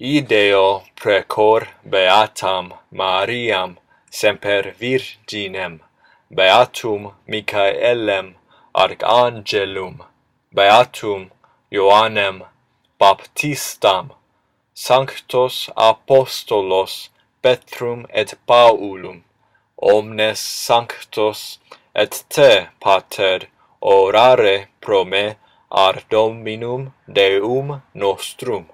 ideo precor beatam Mariam semper virginem beatum Michaelem arcangelum beatum Ioannem Baptistam sanctos apostolos Petrum et Paulum omnes sanctos et te pater orare pro me ad Dominum Deum nostrum.